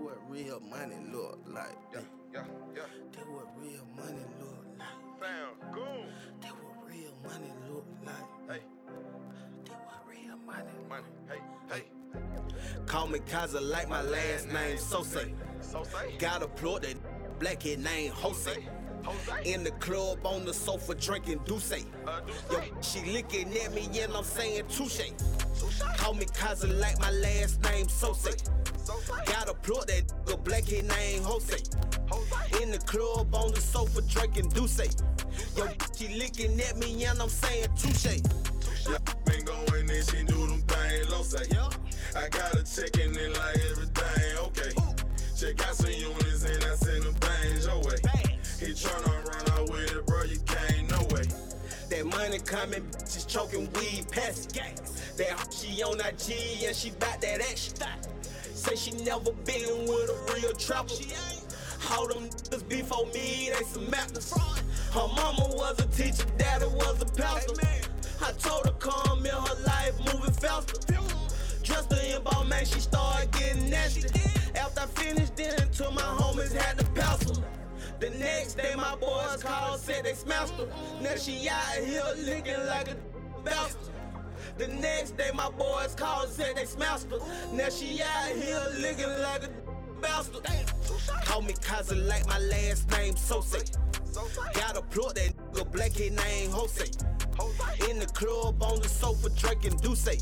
what real money look like. Yeah, yeah, yeah. That what real money look like. Bam, goon. That what real money look like. Hey, That what real money. money. Hey, hey. Call me Keyser like my last name Söze. So say. Got a plot that black hit name Jose. Jose. In the club on the sofa drinking D'ussé. Uh, Yo, she looking at me and I'm saying touche. Call me Keyser like my last name Söze. So say. Got a plot that nigga black hit name Jose. In the club on the sofa drinking D'ussé. Yo, she looking at me and I'm saying touche. Yeah, been going in, she do them things, low say. I got her checking in like everything, okay. Check out some units and I send them things your way. He tryna run out with it, bro, you can't, no way. That money coming, bitches choking weed past gas. That she on IG and she bout that action. Say she never been with a real trapper. All them niggas before me, they some actors. Her mama was a teacher, daddy was a pastor. I told her come in her life moving faster. Dressed her in ball, man, she started getting nasty. After I finished, then to my homies had to pass her. The next day, my boys called, said they smashed her. Now she out here looking like a bastard. The next day, my boys called, said they smashed her. Now she out here looking like a bastard. Call me Keyser like my last name Söze. So say. Got a plot that nigga black his name Jose. Jose. In the club on the sofa drinking D'ussé.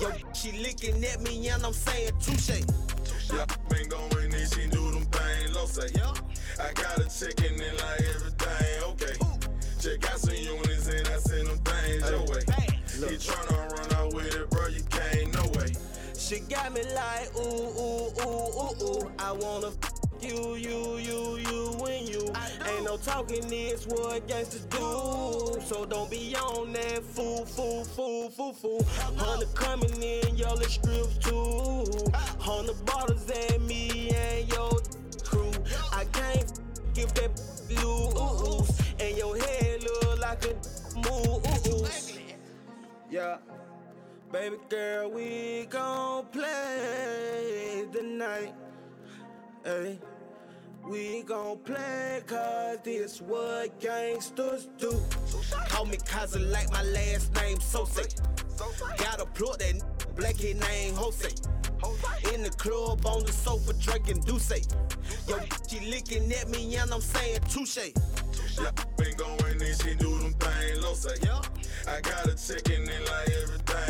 Yo, she looking at me and I'm saying touche. Yeah, been going in, she do them things, low say. I got her checking in like everything, okay. Check out some units and I send them things your way. He tryna She got me like ooh ooh ooh ooh ooh. I wanna f- you you you you and you. Ain't no talking this what gangsters do. So don't be on that fool fool fool fool fool. Hundred coming in yellow strips too. Hundred bottles at me and your crew. I can't f- give that Baby girl, we gon' play the night. Hey, we gon' play cause this what gangsters do. Call me Keyser like my last name Söze. So. Got a plot that black his name Jose. In the club on the sofa drinking D'ussé. Yo, she looking at me and I'm saying touche. Yeah, been going in, she do them things, low say. I got her checking in like everything,